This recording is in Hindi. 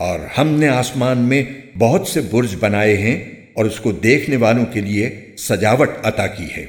और हमने आसमान में बहुत से बुर्ज बनाए हैं और उसको देखने वालों के लिए सजावट अता की है।